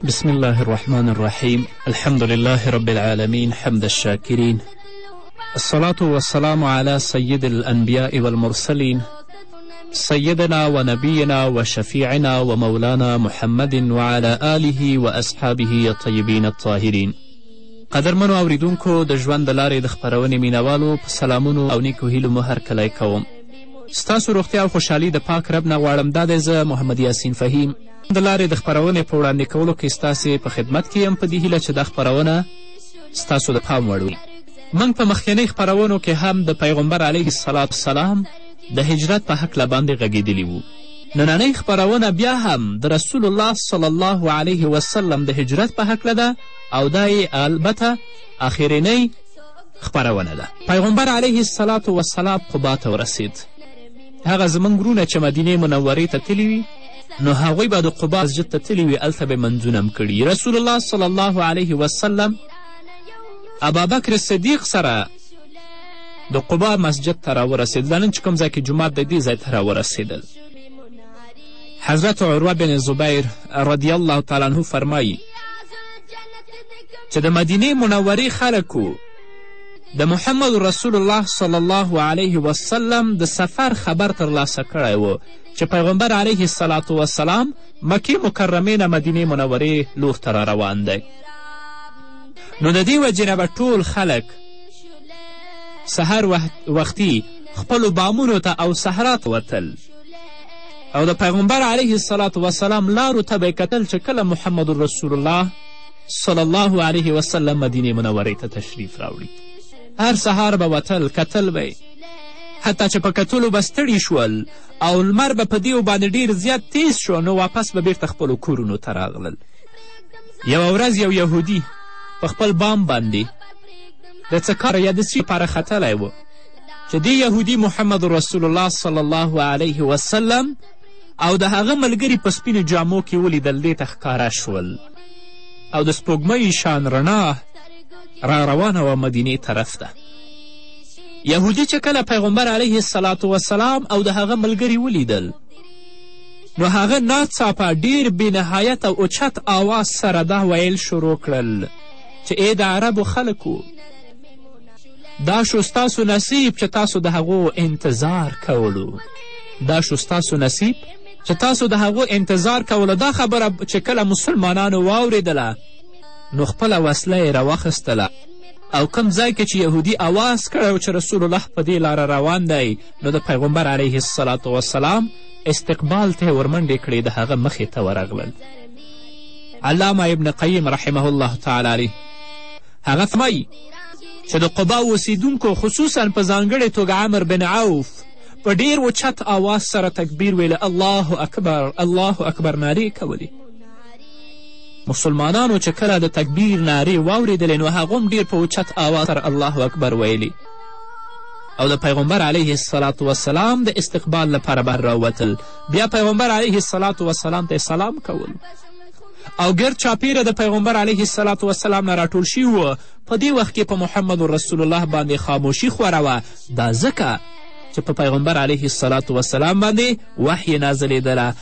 بسم الله الرحمن الرحيم الحمد لله رب العالمين حمد الشاكرين الصلاة والسلام على سيد الأنبياء والمرسلين سيدنا ونبينا وشفيعنا ومولانا محمد وعلى آله وأصحابه الطيبين الطاهرين قدرمنو اوریدونکو د ژوند د لارې د خپرونې مینوالو په سلامونو او نیکو هیلو مو هرکلی کوم ستاسو روغتیا او خوشحالي د پاک رب نه غواړم دا دی زه محمد یاسین فهیم د لارې د خپرونې په وړاندې کولو کې ستاسې په خدمت کې یم په دې هیله چې دا خپرونه ستاسو د پام وړ وي موږ په مخکینۍ خپرونو کې هم د پیغمبر علیه السلام د هجرت په هکله باندې غږېدلي وو نننۍ خپرونه بیا هم د رسول الله صلی الله علیه وسلم د هجرت په هکله ده او دا یې البته آخرینۍ خپرونه ده پیغمبر علیه السلام وسلام قبا ته ورسید هغه زموږ ورونه چې مدینې منورې ته تللي وي نو هغوی به د قبا مسجد ته تللي وي هلته به منځونه هم کړي رسول الله صلی الله علیه وسلم ابابکر صدیق سره د قبا مسجد ته راورسېدل دا نن چې کوم ځای کې جومات دی دې ځای ته راورسېدل حضرت عروه بن زبیر رضی الله تعالی عنه فرمایی چې د مدینې منورې خلکو د محمد رسول الله صلی الله علیه وسلم د سفر خبر ترلاسه کړی و چې پیغمبر علیه الصلاة والسلام مکې مکرمې نه مدینې منورې لور ته را روان دی نو د دې وجې نه به ټول خلک سهار وختي خپلو بامونو ته او صحرا ته وتل او د پیغمبر علیه الصلاة وسلام لارو ته به کتل چې کله محمد رسول الله صلی الله علیه وسلم مدینې منورې ته تشریف راوړي هر سهار به وتل کتل به حتی چې په کتلو به ستړي شول او لمر به په دیو باندې ډیر زیات تیز شو نو واپس به بیرته خپلو کورونو ته راغلل یوه ورځ یو یهودي په خپل بام باندې د څه کار یا د څه لپاره ختلی و چې دې یهودي محمد رسول الله صلی الله علیه وسلم او د هغه ملګري په سپینو جامو کې ولیدل دې ته ښکاره شول او د سپوږمۍ شان رڼا را روانه وه مدینې طرف ته یهودي چې کله پیغمبر علیه السلام وسلام او د هغه ملګري ولیدل نو هغه ناڅاپه ډیر بنهایت او اوچت آواز سره دا ویل شروع کړل چې ای د عربو خلکو دا شو ستاسو نصیب چې تاسو د هغو انتظار کولو دا شو ستاسو نصیب چې تاسو د هغو انتظار کولو دا خبره چې کله مسلمانانو واوریدله نو خپله وسله یې راواخیستله او کوم ځای کې چې یهودي اواز کړی چې رسول الله په دې لاره روان دی نو د پیغمبر علیه السلام وسلام استقبال ته یې ورمنډې کړې د هغه مخې ته ورغلل علامه ابن قیم رحمه الله تعالی علیه هغه فرمایي چې د قبا اوسیدونکو خصوصا په ځانګړې توګه عمر بن عوف په ډیر اوچت آواز سره تکبیر ویله الله اکبر الله اکبر نارې کولې مسلمانانو چې کله د تکبیر نارې واورېدلې نو هغو هم ډېر په اوچت آواز سره الله اکبر ویلي او د پیغمبر علیه السلام وسلام د استقبال لپاره بر راوتل بیا پیغمبر علیه السلام وسلام ته سلام کول او ګرد چاپیره د پیغمبر علیه السلام وسلام نه راټول شوي و په دې وخت کې په محمد رسول الله باندې خاموشي خوره وه دا ځکه چې په پیغمبر علیه السلام وسلام باندې وحی نازلیدله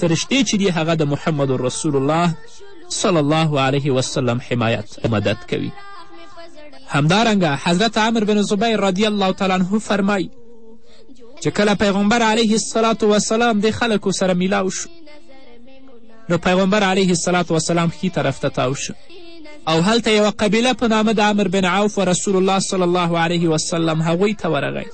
فرشتې چې دي هغه د محمد رسول الله صلی الله علیه وسلم حمایت مدد کوي همدارنګه حضرت عمر بن زبیر رضی الله تعالی عنه فرمایي چې کله پیغمبر علیه السلام وسلام د خلکو سره میلاو شو نو پیغمبر علیه السلام وسلام ښي طرف ته تاو شو او هلته یوه قبیله په نامه د عمر بن عوف و رسول الله صلی الله علیه وسلم هغوی ته ورغی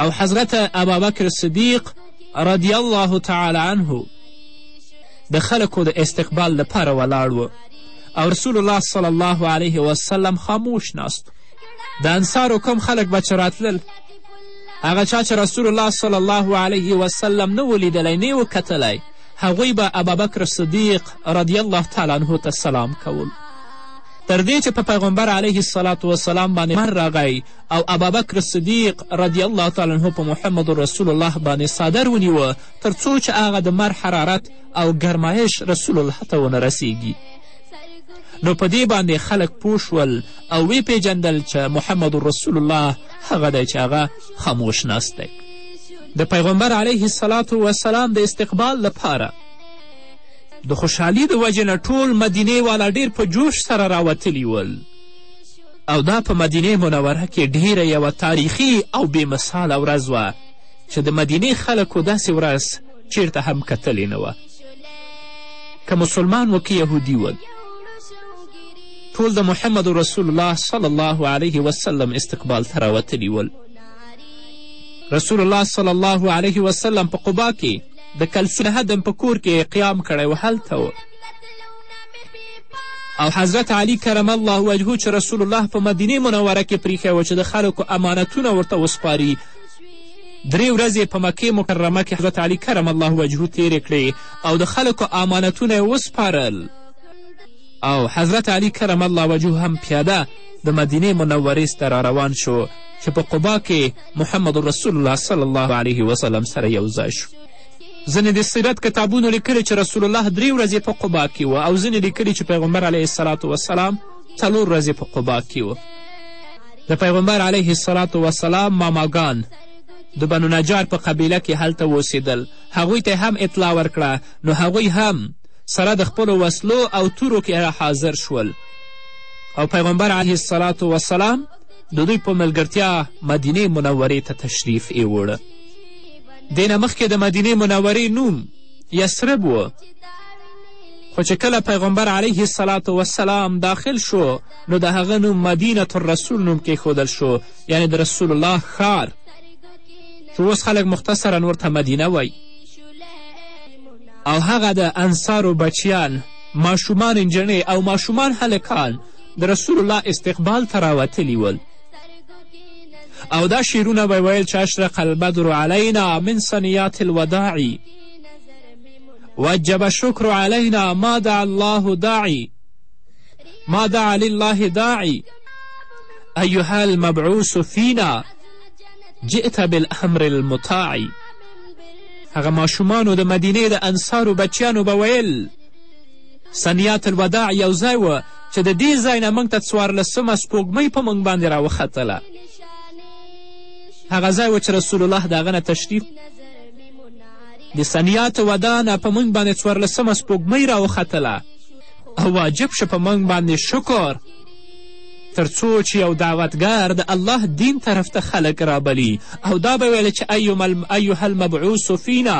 او حضرت ابابکر صدیق رضی الله تعالی عنه د خلکو د استقبال لپاره ولاړ و او رسول الله صلی الله علیه وسلم خاموش ناست د انصارو کم خلک به چې راتلل هغه چا چې رسول الله صلی الله علیه وسلم نه و لیدلی نه و کتلی هغوی به ابابکر صدیق رضی الله تعالی عنه ته سلام کول تر دې چې په پیغمبر علیه السلام باندې مر راغی او ابابکر صدیق رضی الله تعالی عنه په محمد رسول الله باندې څادر ونیو تر څو چې هغه د مر حرارت او ګرمایش رسول الله ته ونه رسیږي نو په دې باندې خلک پوه شول او ویې پیژندل چې محمد رسول الله هغه دی چې هغه خاموش ناست دی د پیغمبر علیه السلام وسلام د استقبال لپاره د خوشحالی د وجې نه ټول مدینې والا ډیر په جوش سره راوتلي ول او دا په مدینه منوره کې ډیره یوه تاریخي او بې مثاله ورځ وه چې د مدینې خلکو داسې ورځ چیرته هم کتلې نه وه که مسلمان و که یهودي ول ټول د محمد رسول الله صلی الله علیه وسلم استقبال ته راوتلي ول رسول الله صلی الله علیه وسلم په قبا کې د کلسي هدم په کور کې قیام کړی و هلته او حضرت علی کرم الله وجهه چې رسول الله په مدینه منوره کې پریښی و چې د خلکو امانتونه ورته وسپاري درې ورځې په مکې مکرمه کې حضرت علی کرم الله وجهه تیرې کړې او د خلکو امانتونه یې وسپارل او حضرت علی کرم الله وجهه هم پیاده د مدینې منورې ته را روان شو چې په قبا کې محمد رسول الله صلی الله علیه وسلم سره یو ځای شو ځینې د سیرت کتابونو لیکلي چې رسول الله درې ورځې په قبا کې و او ځینې لیکلي چې پیغمبر علیه السلام وسلام څلور ورځې په قبا کې و د پیغمبر علیه السلام وسلام ماماګان د بنو نجار په قبیله کې هلته اوسېدل هغوی ته هم اطلاع ورکړه نو هغوی هم سره د خپلو وسلو او تورو کې را حاضر شول او پیغمبر علیه السلام وسلام د دوی په ملګرتیا مدینې منورې ته تشریف یې وړه دینه مخکې د مدینې منورې نوم یسرب و خو چې کله پیغمبر علیه السلام وسلام داخل شو نو د هغه نوم مدینه الرسول نوم کیښودل شو یعنی د رسول الله ښار چې اوس خلک مختصرا ورته مدینه وایي او هغه د انصارو بچیان ماشومان انجنې او ماشومان هلکان د رسول الله استقبال ته راوتلي ول او دا شعرونه به ویل چې اشرق البدر علینا من سنیات الوداعی وجب الشکر علینا ما دعا الله داعی ما دعا لله داعی ایها المبعوث فینا جئت بالامر المطاع هغه ماشومانو د مدینې د انصارو بچیانو به ویل سنیات الوداع یو ځای و چې د دې ځای نه موږ ته څوارلسمه سپوږمۍ په موږ باندې راوختله هغه ځای و چې رسول الله د هغه نه تشریف د سنیات ودا نه په موږ باندې څوارلسمه سپوږمۍ راوختله او واجب شه په موږ باندې شکر تر څو چې یو دعوتګر د الله دین طرف ته خلک رابلي او دا به ویل چې ایها المبعوث فینا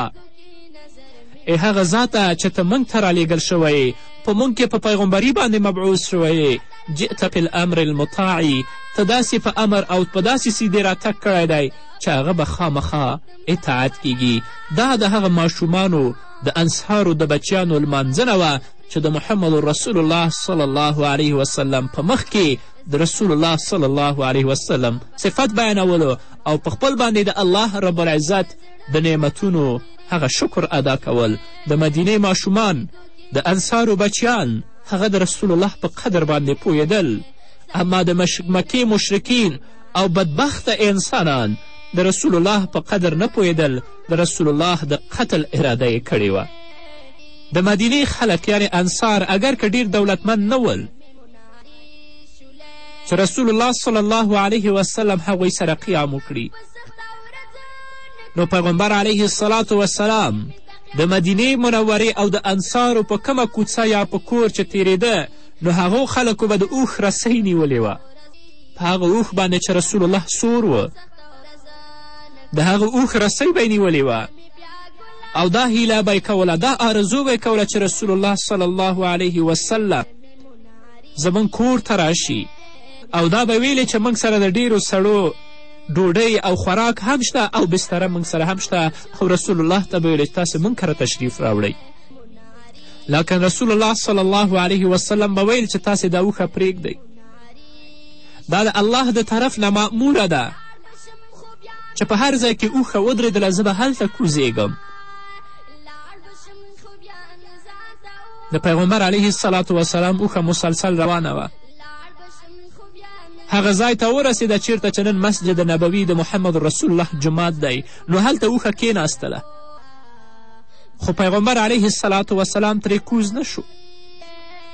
ای هغه ذاته چې ته موږ ته رالیږل شوی یې په موږ کې په پیغمبري باندې مبعوث شوی یې جئت فی الامر المطاع ته داسې په امر او په داسې سیدې راتګ کړی دی چې هغه به خامخا اطاعت کیږي دا د هغه ماشومانو د انصارو د بچیانو لمانځنه وه چې د محمد رسول الله صلی الله علیه وسلم په مخ کې د رسول الله صلی الله علیه وسلم صفت بیانولو او په خپل باندې د الله رب العزت د نعمتونو هغه شکر ادا کول د مدینې ماشومان د انصارو بچیان هغه د رسول الله په قدر باندې پوهېدل اما د مکې مشرکین او بدبخته انسانان د رسول الله په قدر نه پوهېدل د رسول الله د قتل اراده یې کړې وه د مدینې خلک یعنې انصار اگر که ډیر دولتمند نه ول چې رسول الله صلی الله علیه وسلم هغوی سره قیام وکړي نو پیغمبر علیه الصلاة والسلام د مدینې منورې او د انصارو په کومه کوڅه یا په کور چې تیریده نو هغو خلکو به د اوښ رسۍ نیولې وه په هغه اوښ باندې چې رسول الله سور و د هغه اوښ رسۍ به یې نیولې وه او دا هیله به کوله دا آرزو به کوله چې رسول الله صلی الله علیه وسلم زموږ کور ته راشي او دا به ویلې چې موږ سره د ډیرو سړو ډوډۍ او خوراک هم شته او بستره موږ سره هم شته او رسول الله ته به ویل چې تاسې موږ کره تشریف راوړئ لکن رسول الله صلی الله علیه وسلم به ویل چې تاسې دا اوښه پرېږدئ دا د الله د طرف نه معموره ده چې په هر ځای کې اوښه ودرېدله زه به هلته کوزېږم د پیغمبر علیه السلام وسلام اوښه مسلسل روانه وه هغه ځای ته ورسېده چیرته چې نن مسجد نبوي د محمد رسول الله جومات دی نو هلته اوښه کېناستله خو پیغمبر علیه السلام وسلام ترې کوز نه شو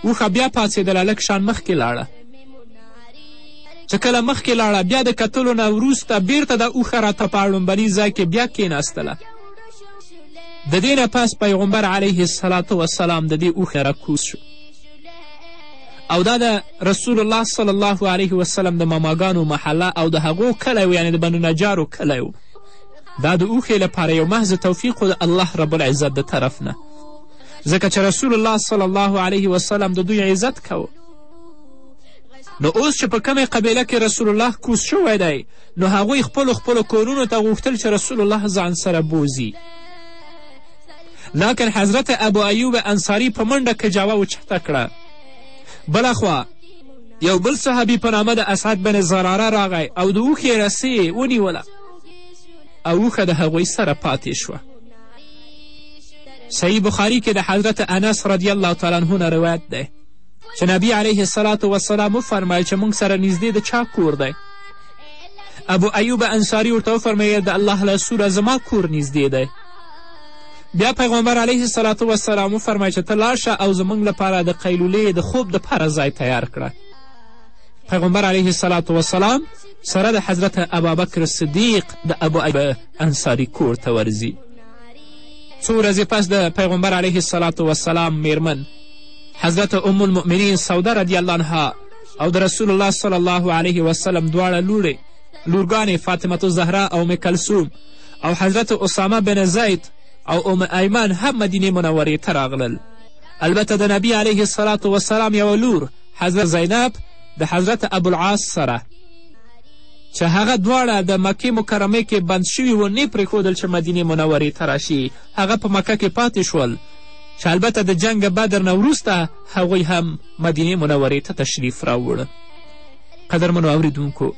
اوښه بیا پاڅېدله لږ شان مخکې لاړه چې کله مخکې لاړه بیا د کتلو نه وروسته بیرته د اوښه راته په اړومبني ځای کې بیا کېناستله د دې نه پس پیغمبر علیه السلام د دې اوښه راکوز شو او دا د رسول الله صلی الله علیه وسلم د ماماګانو محله او د هغو کلی و یعنې د بنو نجارو کلی و دا د اوښې لپاره یو محض توفیق و د الله رب العزت د طرف نه ځکه چې رسول الله صلی الله علیه وسلم د دوی عزت کوه نو اوس چې په کمې قبیله کې رسول الله کوز شوی دی نو هغوی خپلو خپلو کورونو ته غوښتل چې رسول الله ځان سره بوزي لاکن حضرت ابو ایوب انصاري په منډه کجاوه اوچته کړه بله خوا یو بل صحابي په نامه د اسعد بن زراره راغی او د اوښې رسې یې ونیوله او اوښه د هغوی سره پاتې شوه صحیح بخاري کې د حضرت انس رضی الله تعالی عنه نه روایت دی چې نبی علیه السلام وسلام وفرمیل چې موږ سره نږدې د چا کور دی ابو ایوب انصاري ورته وفرمیل د الله رسوله زما کور نږدې دی بیا پیغمبر علیه السلام وسلام وفرمایل چې ته لاړ شه او زموږ لپاره د قیلولې د خوب دپاره ځای تیار کړه پیغمبر علیه السلام وسلام سره د حضرت ابابکر صدیق د ابو ایب انصاري کور ته ورځي څو ورځې پس د پیغمبر علیه السلام وسلام میرمن حضرت ام المؤمنین سوده رضی الله عنها او د رسول الله صلی الله علیه وسلم دواړه لوړې لورګانې فاطمة الزهرا او ام کلثوم او حضرت اسامه بن زید او ام ایمن هم مدینې منورې ته راغلل البته د نبی علیه السلام وسلام یوه لور حضرت زینب د حضرت ابوالعاص سره چې هغه دواړه د مکې مکرمې کې بند شوي و نه پرېښودل چې مدینې منورې ته راشي هغه په مکه کې پاتې شول چې البته د جنګ بدر نه وروسته هغوی هم مدینې منورې ته تشریف راوړ قدرمنو اوریدونکو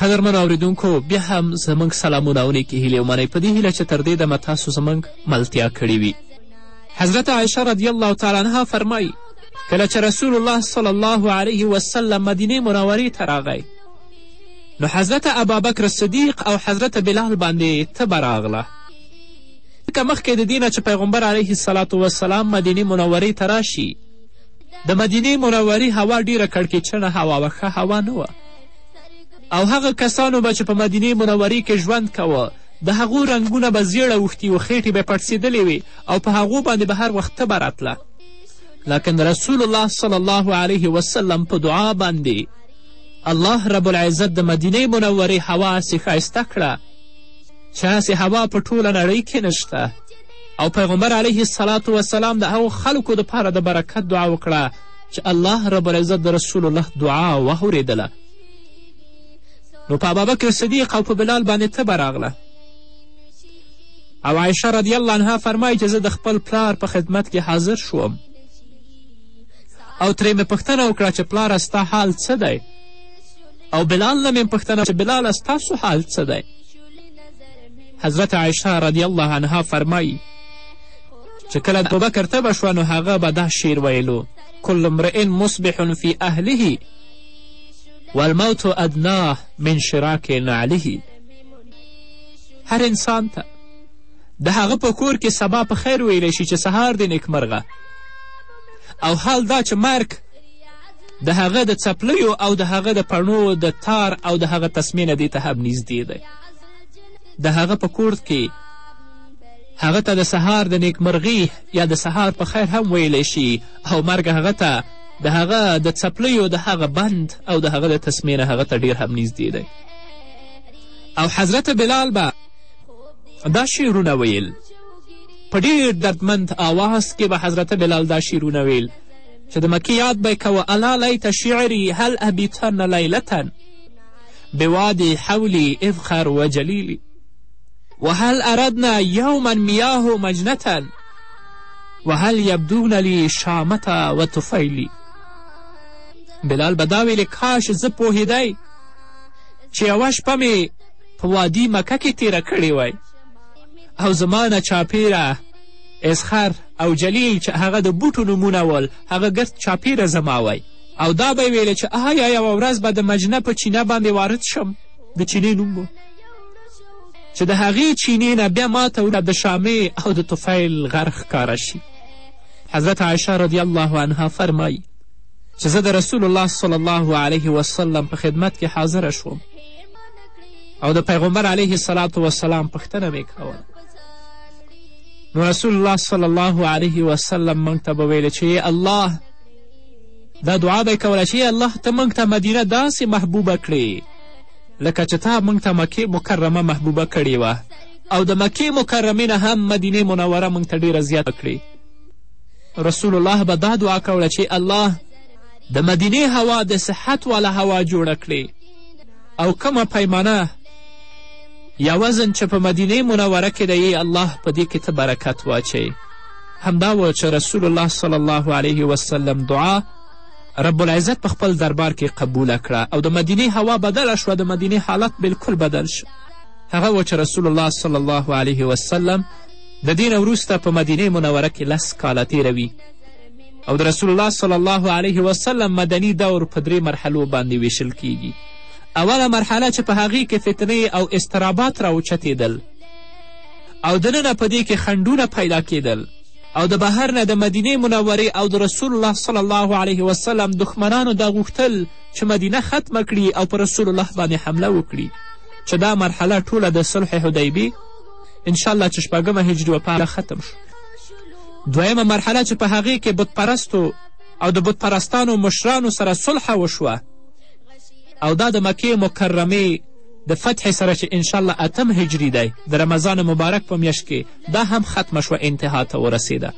قدرمنو اورېدونکو بیا هم زموږ سلامونه او نیکې هیلې ومنئ په دې هیله چې تر دې دمه تاسو زموږ ملتیا کړې وي حضرت عایشه رضی الله تعالی عنها فرمایي کله چې رسول الله صلی الله علیه وسلم مدینې منورې ته راغی نو حضرت ابابکر صدیق او حضرت بلال باندې تبه راغله ځکه مخکې د دې نه چې پیغمبر علیه السلام وسلام مدینې منورې ته راشي د مدینې منورې هوا ډیره کړکېچنه هوا وه ښه هوا نه وه او هغه کسانو به چې په مدینې منورې کې ژوند کاوه د هغو رنګونه به زیړ اوښتي و خېټې به یې پړسېدلې وې او په هغو باندې به هر وخت تبه راتله لکن رسول الله صلی الله علیه وسلم په دعا باندې الله رب العزت د مدینې منورې هوا هسې ښایسته کړه چې هسې هوا په ټوله نړۍ کې نشته او پیغمبر علیه السلام د هغو خلکو دپاره د برکت دعا وکړه چې الله رب العزت د رسول الله دعا واورېدله نو په ابابکر صدیق او په بلال باندې تبه راغله او عایشه رضی الله عنها فرمایي چې زه د خپل پلار په خدمت کې حاضر شوم او ترې مې پوښتنه وکړه چې پلاره ستا حال څه دی او بلال نه مې پوښتنه چې بلاله ستاسو حال څه دی حضرت عایشه رضی الله عنها فرمایي چې کله ابوبکر تبه شوه نو هغه به دا شعر ویلو کل امرئ مصبح فی اهله والموت ادناه من شراک نعله هر انسان ته د هغه په کور کې سبا په خیر ویلی شي چې سهار دی نیکمرغه او حال دا چې مرګ د هغه د څپلیو او د هغه د پڼو د تار او د هغه تسمې نه دې ته هم نږدې دی د هغه په کور کې هغه ته د سهار د نیکمرغي یا د سهار په خیر هم ویلی شي او مرګ هغه ته د هغه د څپلیو د هغه بند او د هغه د تسمې نه هغه ته ډیر هم نږدې دی او حضرت بلال به دا شعرونه ویل په ډیر دردمند آواز کې به حضرت بلال دا شعرونه ویل چې د مکې یاد به یې کوه الا لیت شعري هل ابیتن لیلتن بوادي حولي افخر وجلیلي وهل اردنا یوما میاه مجنتا وهل یبدون لی شامتا و طفیلی بلال به دا ویلې کاش زه پوهېدی چې یوه شپه مې په وادي مکه کې تیره کړې وای او زما نه چاپیره اسخر او جلیل چې هغه د بوټو نومونه ول هغه ګرد چاپیره زما وای او دا به یې ویلې چې آیا یوه ورځ به د مجنه په چینه باندې وارد شم د چینې نوم و چې د هغې چینې نه بیا ماته وروسته د شامې او د طفیل غر ښکاره شي حضرت عایشه رضی الله عنها فرمایي چې زه د رسول الله صلی الله علیه وسلم په خدمت کې حاضره شوم او د پیغمبر علیه السلام وسلام پوښتنه مې کوله نو رسول الله صلی الله علیه وسلم موږ ته به ویل چې الله دا دعا به یې کوله چې الله ته موږ ته مدینه داسې محبوبه کړې لکه چې تا موږ ته مکې مکرمه محبوبه کړې وه او د مکې مکرمې نه هم مدینې منوره موږ ته ډېره زیاته کړې رسول الله به دا دعا کوله چې الله د مدینې هوا د صحت والا هوا جوړه کړې او کومه پیمانه یا وزن چې په مدینې منوره کې دی الله په دې کې ته برکت واچوي همدا و چې رسول الله صلی الله علیه وسلم دعا رب العزت په خپل دربار کې قبوله کړه او د مدینې هوا بدله شوه د مدینې حالت بالکل بدل شو هغه و چې رسول الله صلی الله علیه وسلم د دین وروسته په مدینې منوره کې لس کاله تیروي او د رسول الله صلی الله علیه وسلم مدني دور په درې مرحلو باندې ویشل کیږي اوله مرحله چې په هغې کې فتنې او استرابات راوچتېدل او دننه په دې کې خنډونه پیدا کېدل او د بهر نه د مدینې منورې او د رسول الله صلی الله علیه وسلم دښمنانو دا غوښتل چې مدینه ختمه کړي او پر رسول الله باندې حمله وکړي چې دا مرحله ټوله د صلح حدیبې انشاءالله چې شپږمه هجري وفات ختم شو دویمه مرحله چې په هغې کې بتپرستو او د بتپرستانو مشرانو سره صلحه وشوه او دا د مکې مکرمې د فتح سره چې انشاءالله اتم هجري دی د رمضان مبارک په میاشت کې دا هم ختمه شوه انتها ته ورسېده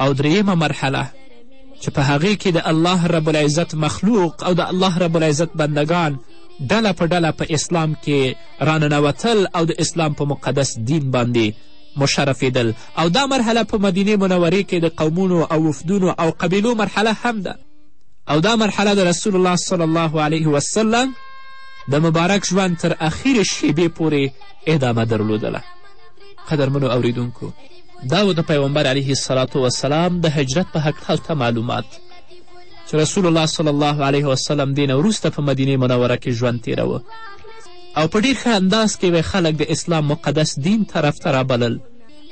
او درېیمه مرحله چې په هغې کې د الله رب العزت مخلوق او د الله رب العزت بندگان ډله په ډله په اسلام کې راننوتل او د اسلام په مقدس دین باندې مشرفېدل او دا مرحله په مدینه منورې کې د قومونو او وفدونو او قبیلو مرحله هم ده او دا مرحله د رسول الله صلی الله علیه وسلم د مبارک ژوند تر اخیرې شیبې پورې ادامه درلودله قدرمنو اوریدونکو دا و د پیغمبر علیه السلام وسلام د هجرت په هکله هلته معلومات چې رسول الله صلی الله علیه وسلم دې نه وروسته په مدینه منوره کې ژوند تیروه او په ډیر ښه انداز کې به خلک د اسلام مقدس دین طرف ته رابلل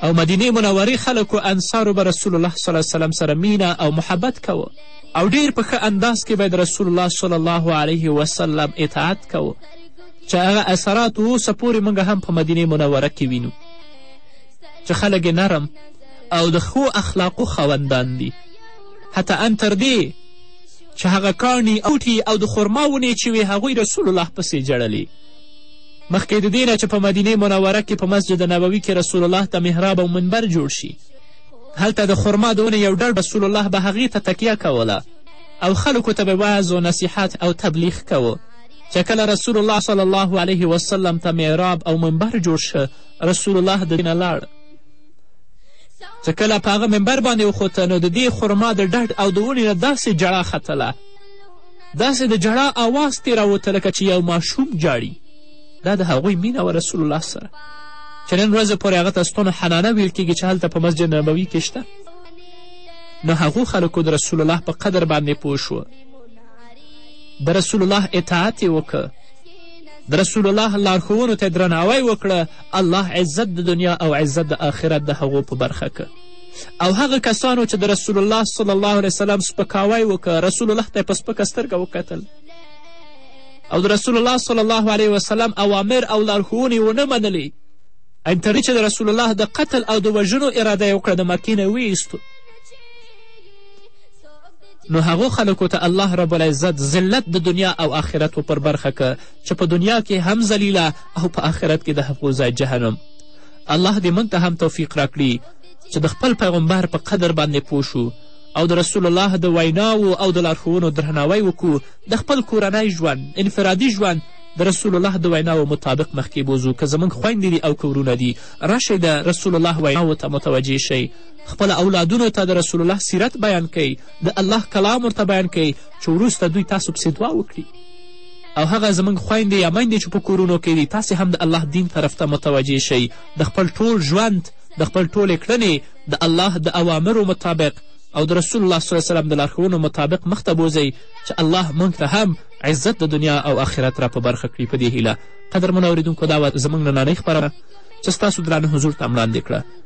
او مدینې منورې خلکو انصارو به رسول الله صلی وسلم سره مینه او محبت کوه او ډیر په ښه انداز کې به د رسول الله صلی الله علیه وسلم اطاعت کوه چې هغه اثرات اوسه پورې موږ هم په مدینه منوره کې وینو چې خلک نرم او د ښو اخلاقو خاوندان دي حتی ان تر دې چې هغه کاڼي اوټي او د خورما ونې چې وې هغوی رسول الله پسې جړلې مخکې د دې نه چې په مدینه منوره کې په مسجد نبوي کې رسول الله ته محراب او منبر جوړ شي هلته د خورما د ونې یو ډډ رسول الله به هغې ته تکیه کوله او خلکو ته به وعظ و نصیحت او تبلیغ کوو چې کله رسول الله صلی الله علیه وسلم ته معراب او منبر جوړ شه رسول الله د نه لاړ چې کله په هغه منبر باندې وخوته نو د دې خرما د ډډ او د ونې نه داسې جړا ختله داسې د جړا آواز ترې راوته لکه چې یو ماشوم جاړي دا د هغوی مینه و رسول الله سره چې نن ورځې پورې هغه ته ستون حنانه ویل کېږي چې هلته په مسجد نبوي کې شته نو هغو خلکو د رسول الله په قدر باندې پوه شو د رسول الله اطاعت یې وکړ د رسول الله لارښوونو ته درناوی وکړه الله عزت د دنیا او عزت د آخرت د هغو په برخه که او هغه کسانو چې د رسول الله صلی الله علیه وسلم سپکاوی وکړه رسول الله ته یې په سپکه سترګه وکتل او د رسول الله صلی الله علیه وسلم اوامر او لارښوونې ونه منلې انتري چې د رسول الله د قتل او د وژنو اراده یې وکړه د مکې نه ویستو نو هغو خلکو ته الله رب العزت ذلت د دنیا او آخرت پر برخه که چې په دنیا کې هم ذلیله او په آخرت کې د هغو ځای جهنم الله دې موږ ته هم توفیق راکړي چې د خپل پیغمبر په قدر باندې پوه شو او د رسول الله د ویناو او د لارښوونو درناوی وکړو د خپل کورنی ژوند انفرادي ژوند د رسول الله د ویناو مطابق مخکې بوزو که زموږ خویندې دي او که ورونه دي راشئ د رسول الله ویناو ته متوجه شئ خپل اولادونو ته د رسول الله سیرت بیان کوئ د الله کلام ورته بیان کوئ چې وروسته دوی تاسو پسې دعا وکړي او هغه زموږ خویندې یا میندې چې په کورونو کې دي تاسې هم د الله دین طرف ته متوجه شئ د خپل ټول ژوند د خپل ټولې کړنې د الله د اوامرو مطابق او د رسول الله صلی وسلم د لارښوونو مطابق مخته بوځئ چې الله موږ ته هم عزت د دنیا او آخرت را په برخه کړي په دې هیله قدرمنو اورېدونکو دا وه زموږ نننۍ خپرونه چې ستاسو درانه حضور ته وړاندې کړه